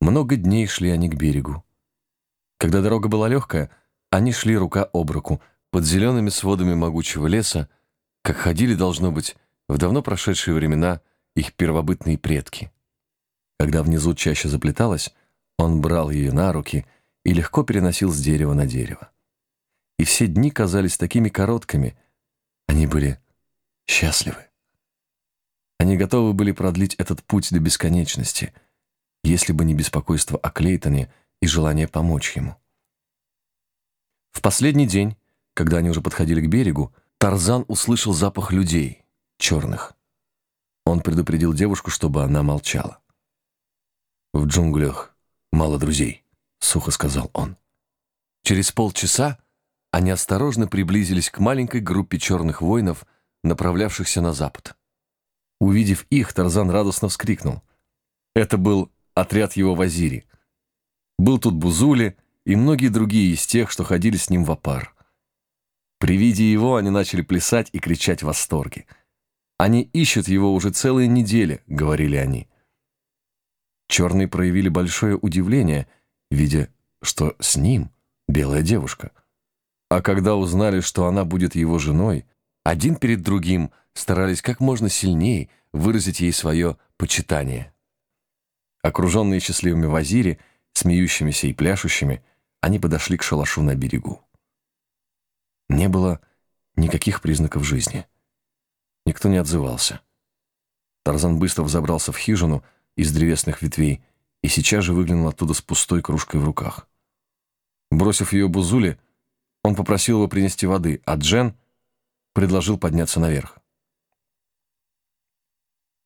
Много дней шли они к берегу. Когда дорога была легкая, они шли рука об руку под зелеными сводами могучего леса, как ходили, должно быть, в давно прошедшие времена их первобытные предки. Когда внизу чаще заплеталась, он брал ее на руки и легко переносил с дерева на дерево. И все дни казались такими короткими, они были счастливы. Они готовы были продлить этот путь до бесконечности, если бы не беспокойство о Клейтоне и желание помочь ему. В последний день, когда они уже подходили к берегу, Тарзан услышал запах людей, черных. Он предупредил девушку, чтобы она молчала. «В джунглях мало друзей», — сухо сказал он. Через полчаса они осторожно приблизились к маленькой группе черных воинов, направлявшихся на запад. Увидев их, Тарзан радостно вскрикнул. Это был отряд его вазири. Был тут Бузули и многие другие из тех, что ходили с ним в опар. При виде его они начали плясать и кричать в восторге. «Они ищут его уже целые недели», — говорили они. Черные проявили большое удивление, видя, что с ним белая девушка. А когда узнали, что она будет его женой, один перед другим старались как можно сильнее выразить ей свое почитание. Окруженные счастливыми вазири, смеющимися и пляшущими, они подошли к шалашу на берегу. Не было никаких признаков жизни. Никто не отзывался. Тарзан быстро взобрался в хижину из древесных ветвей и сейчас же выглянул оттуда с пустой кружкой в руках. Бросив ее Бузуле, он попросил его принести воды, а Джен предложил подняться наверх.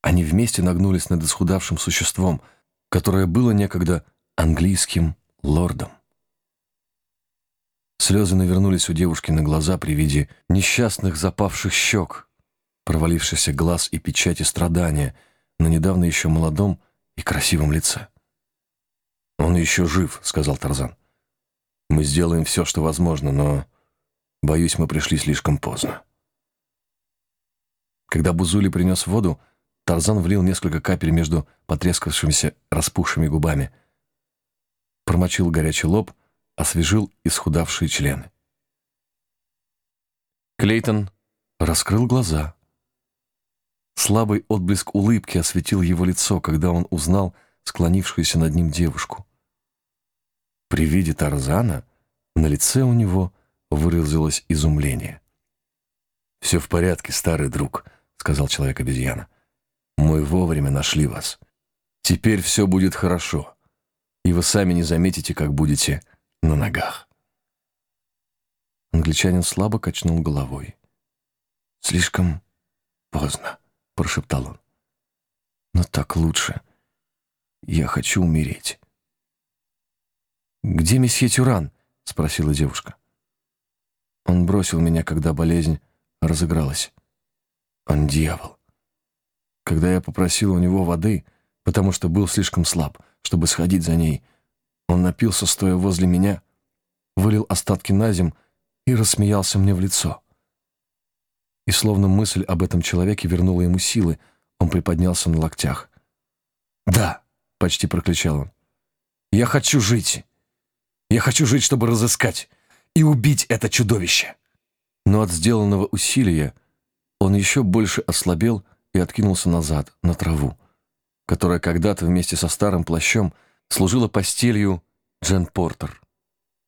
Они вместе нагнулись над исхудавшим существом, которое было некогда английским лордом. Слезы навернулись у девушки на глаза при виде несчастных запавших щек, провалившихся глаз и печати страдания на недавно еще молодом и красивом лице. «Он еще жив», — сказал Тарзан. «Мы сделаем все, что возможно, но, боюсь, мы пришли слишком поздно». Когда Бузули принес воду, Тарзан влил несколько капель между потрескавшимися распухшими губами, промочил горячий лоб — освежил исхудавшие члены. Клейтон раскрыл глаза. Слабый отблеск улыбки осветил его лицо, когда он узнал склонившуюся над ним девушку. При виде Тарзана на лице у него выразилось изумление. «Все в порядке, старый друг», — сказал человек-обезьяна. «Мы вовремя нашли вас. Теперь все будет хорошо, и вы сами не заметите, как будете на ногах. Англичанин слабо качнул головой. «Слишком поздно», — прошептал он. «Но так лучше. Я хочу умереть». «Где месье Тюран?» — спросила девушка. Он бросил меня, когда болезнь разыгралась. Он дьявол. Когда я попросил у него воды, потому что был слишком слаб, чтобы сходить за ней, — он напился, стоя возле меня, вылил остатки на земь и рассмеялся мне в лицо. И словно мысль об этом человеке вернула ему силы, он приподнялся на локтях. «Да!» — почти прокричал он. «Я хочу жить! Я хочу жить, чтобы разыскать и убить это чудовище!» Но от сделанного усилия он еще больше ослабел и откинулся назад, на траву, которая когда-то вместе со старым плащом служила постелью Джен Портер.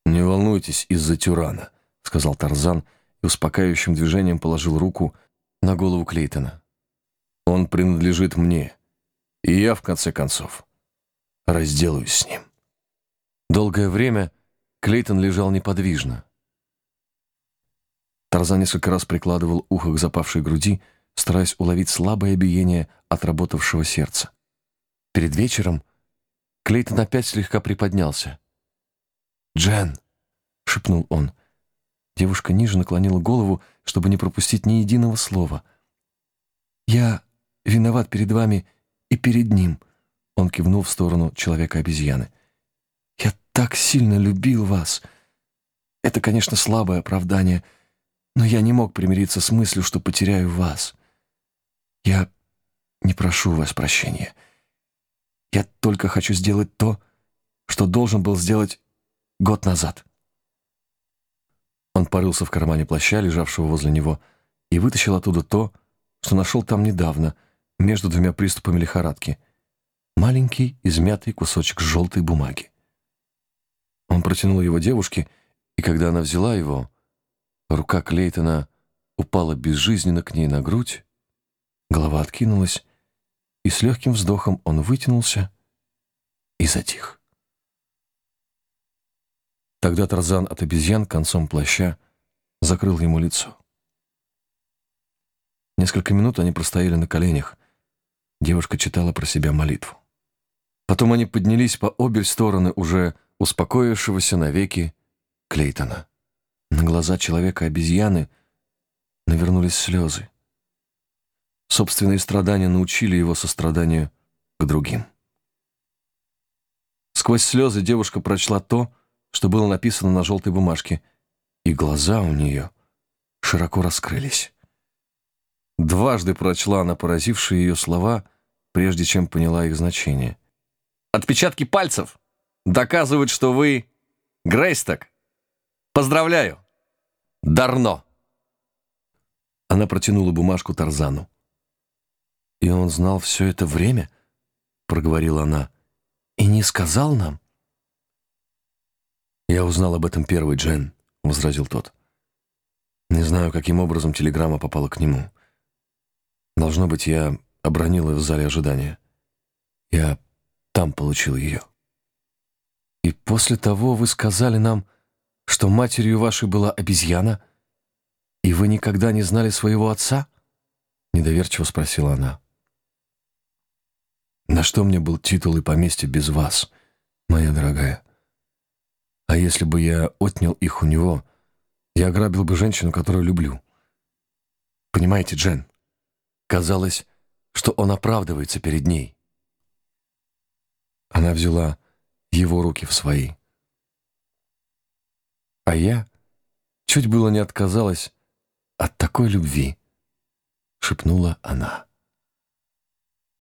«Не волнуйтесь из-за Тюрана», — сказал Тарзан и успокаивающим движением положил руку на голову Клейтона. «Он принадлежит мне, и я, в конце концов, разделаюсь с ним». Долгое время Клейтон лежал неподвижно. Тарзан несколько раз прикладывал ухо к запавшей груди, стараясь уловить слабое биение отработавшего сердца. Перед вечером Клейтон опять слегка приподнялся. «Джен!» — шепнул он. Девушка ниже наклонила голову, чтобы не пропустить ни единого слова. «Я виноват перед вами и перед ним», — он кивнул в сторону человека-обезьяны. «Я так сильно любил вас. Это, конечно, слабое оправдание, но я не мог примириться с мыслью, что потеряю вас. Я не прошу вас прощения». Я только хочу сделать то, что должен был сделать год назад. Он порылся в кармане плаща, лежавшего возле него, и вытащил оттуда то, что нашел там недавно, между двумя приступами лихорадки. Маленький, измятый кусочек желтой бумаги. Он протянул его девушке, и когда она взяла его, рука Клейтона упала безжизненно к ней на грудь, голова откинулась, и с легким вздохом он вытянулся и затих. Тогда Тарзан от обезьян концом плаща закрыл ему лицо. Несколько минут они простояли на коленях. Девушка читала про себя молитву. Потом они поднялись по обе стороны уже успокоившегося навеки Клейтона. На глаза человека-обезьяны навернулись слезы. Собственные страдания научили его состраданию к другим. Сквозь слезы девушка прочла то, что было написано на желтой бумажке, и глаза у нее широко раскрылись. Дважды прочла она поразившие ее слова, прежде чем поняла их значение. «Отпечатки пальцев доказывают, что вы Грейсток. Поздравляю! Дарно!» Она протянула бумажку Тарзану. «И он знал все это время?» — проговорила она. «И не сказал нам?» «Я узнал об этом первый, Джен», — возразил тот. «Не знаю, каким образом телеграмма попала к нему. Должно быть, я обронил ее в зале ожидания. Я там получил ее». «И после того вы сказали нам, что матерью вашей была обезьяна, и вы никогда не знали своего отца?» — недоверчиво спросила она. «На что мне был титул и поместье без вас, моя дорогая?» А если бы я отнял их у него, я ограбил бы женщину, которую люблю. Понимаете, Джен? Казалось, что он оправдывается перед ней. Она взяла его руки в свои. А я чуть было не отказалась от такой любви, шепнула она.